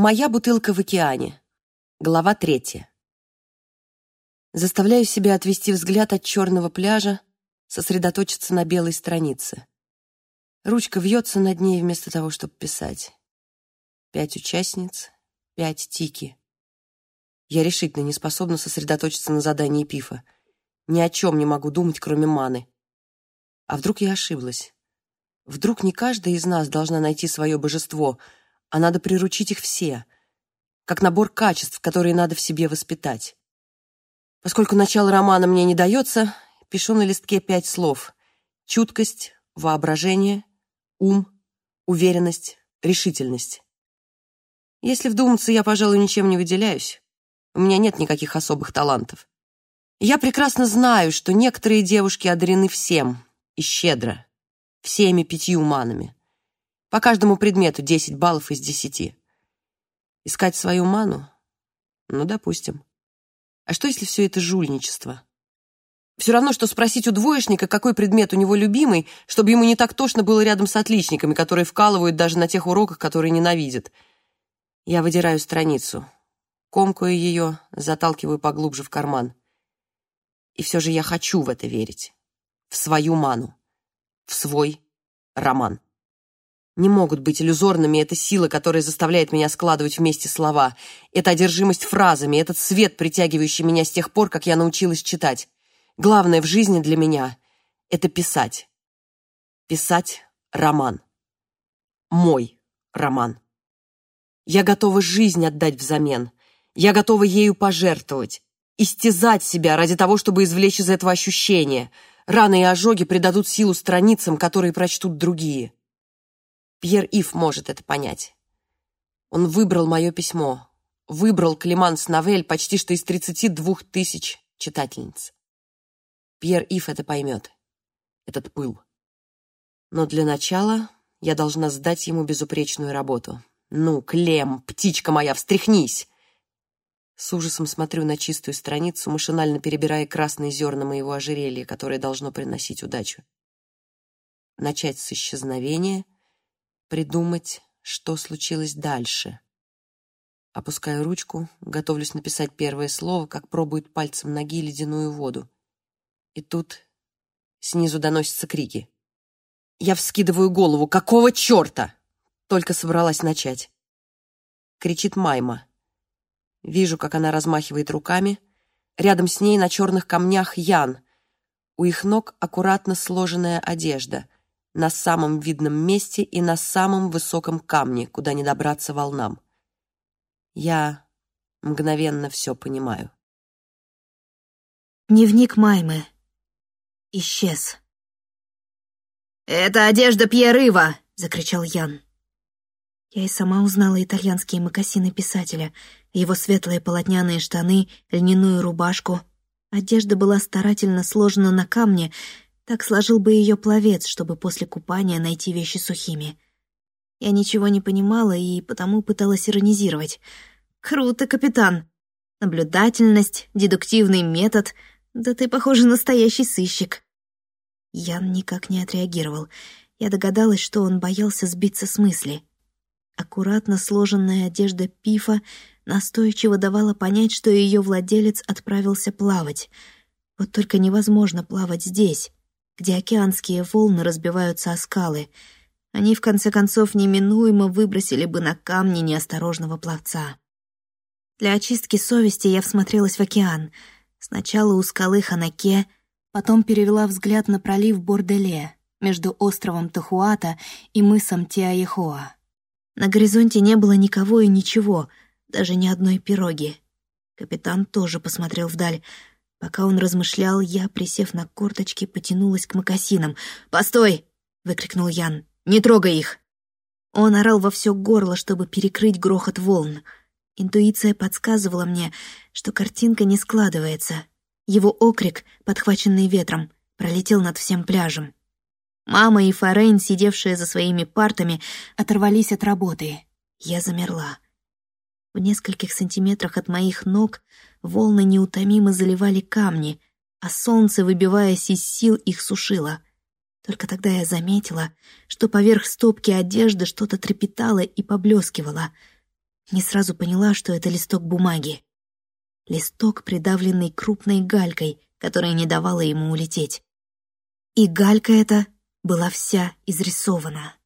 Моя бутылка в океане. Глава третья. Заставляю себя отвести взгляд от черного пляжа, сосредоточиться на белой странице. Ручка вьется над ней вместо того, чтобы писать. Пять участниц, пять тики. Я решительно не способна сосредоточиться на задании Пифа. Ни о чем не могу думать, кроме маны. А вдруг я ошиблась? Вдруг не каждая из нас должна найти свое божество, а надо приручить их все, как набор качеств, которые надо в себе воспитать. Поскольку начало романа мне не дается, пишу на листке пять слов. Чуткость, воображение, ум, уверенность, решительность. Если вдуматься, я, пожалуй, ничем не выделяюсь. У меня нет никаких особых талантов. Я прекрасно знаю, что некоторые девушки одарены всем и щедро, всеми пятью манами. По каждому предмету 10 баллов из 10. Искать свою ману? Ну, допустим. А что, если все это жульничество? Все равно, что спросить у двоечника, какой предмет у него любимый, чтобы ему не так тошно было рядом с отличниками, которые вкалывают даже на тех уроках, которые ненавидят. Я выдираю страницу, комкаю ее, заталкиваю поглубже в карман. И все же я хочу в это верить. В свою ману. В свой роман. Не могут быть иллюзорными эта сила, которая заставляет меня складывать вместе слова, эта одержимость фразами, этот свет, притягивающий меня с тех пор, как я научилась читать. Главное в жизни для меня — это писать. Писать роман. Мой роман. Я готова жизнь отдать взамен. Я готова ею пожертвовать. Истязать себя ради того, чтобы извлечь из этого ощущения. Раны и ожоги придадут силу страницам, которые прочтут другие. Пьер Ив может это понять. Он выбрал мое письмо, выбрал Климанс Новель почти что из 32 тысяч читательниц. Пьер Ив это поймет, этот пыл. Но для начала я должна сдать ему безупречную работу. Ну, Клем, птичка моя, встряхнись! С ужасом смотрю на чистую страницу, машинально перебирая красные зерна моего ожерелья, которое должно приносить удачу. Начать с исчезновения — придумать, что случилось дальше. Опускаю ручку, готовлюсь написать первое слово, как пробует пальцем ноги ледяную воду. И тут снизу доносятся крики. Я вскидываю голову. «Какого черта?» Только собралась начать. Кричит Майма. Вижу, как она размахивает руками. Рядом с ней на черных камнях Ян. У их ног аккуратно сложенная одежда — на самом видном месте и на самом высоком камне, куда не добраться волнам. Я мгновенно все понимаю. Дневник Маймы. Исчез. «Это одежда Пьерыва!» — закричал Ян. Я и сама узнала итальянские мокасины писателя, его светлые полотняные штаны, льняную рубашку. Одежда была старательно сложена на камне, так сложил бы ее пловец, чтобы после купания найти вещи сухими. Я ничего не понимала и потому пыталась иронизировать. «Круто, капитан! Наблюдательность, дедуктивный метод. Да ты, похоже, настоящий сыщик». Ян никак не отреагировал. Я догадалась, что он боялся сбиться с мысли. Аккуратно сложенная одежда Пифа настойчиво давала понять, что ее владелец отправился плавать. Вот только невозможно плавать здесь где океанские волны разбиваются о скалы. Они, в конце концов, неминуемо выбросили бы на камни неосторожного пловца. Для очистки совести я всмотрелась в океан. Сначала у скалы Ханаке, потом перевела взгляд на пролив Борделе между островом Тахуата и мысом Тиаехоа. На горизонте не было никого и ничего, даже ни одной пироги. Капитан тоже посмотрел вдаль, Пока он размышлял, я, присев на корточки, потянулась к мокасинам. «Постой!» — выкрикнул Ян. «Не трогай их!» Он орал во все горло, чтобы перекрыть грохот волн. Интуиция подсказывала мне, что картинка не складывается. Его окрик, подхваченный ветром, пролетел над всем пляжем. Мама и Форейн, сидевшие за своими партами, оторвались от работы. Я замерла. В нескольких сантиметрах от моих ног волны неутомимо заливали камни, а солнце, выбиваясь из сил, их сушило. Только тогда я заметила, что поверх стопки одежды что-то трепетало и поблескивало. Не сразу поняла, что это листок бумаги. Листок, придавленный крупной галькой, которая не давала ему улететь. И галька эта была вся изрисована.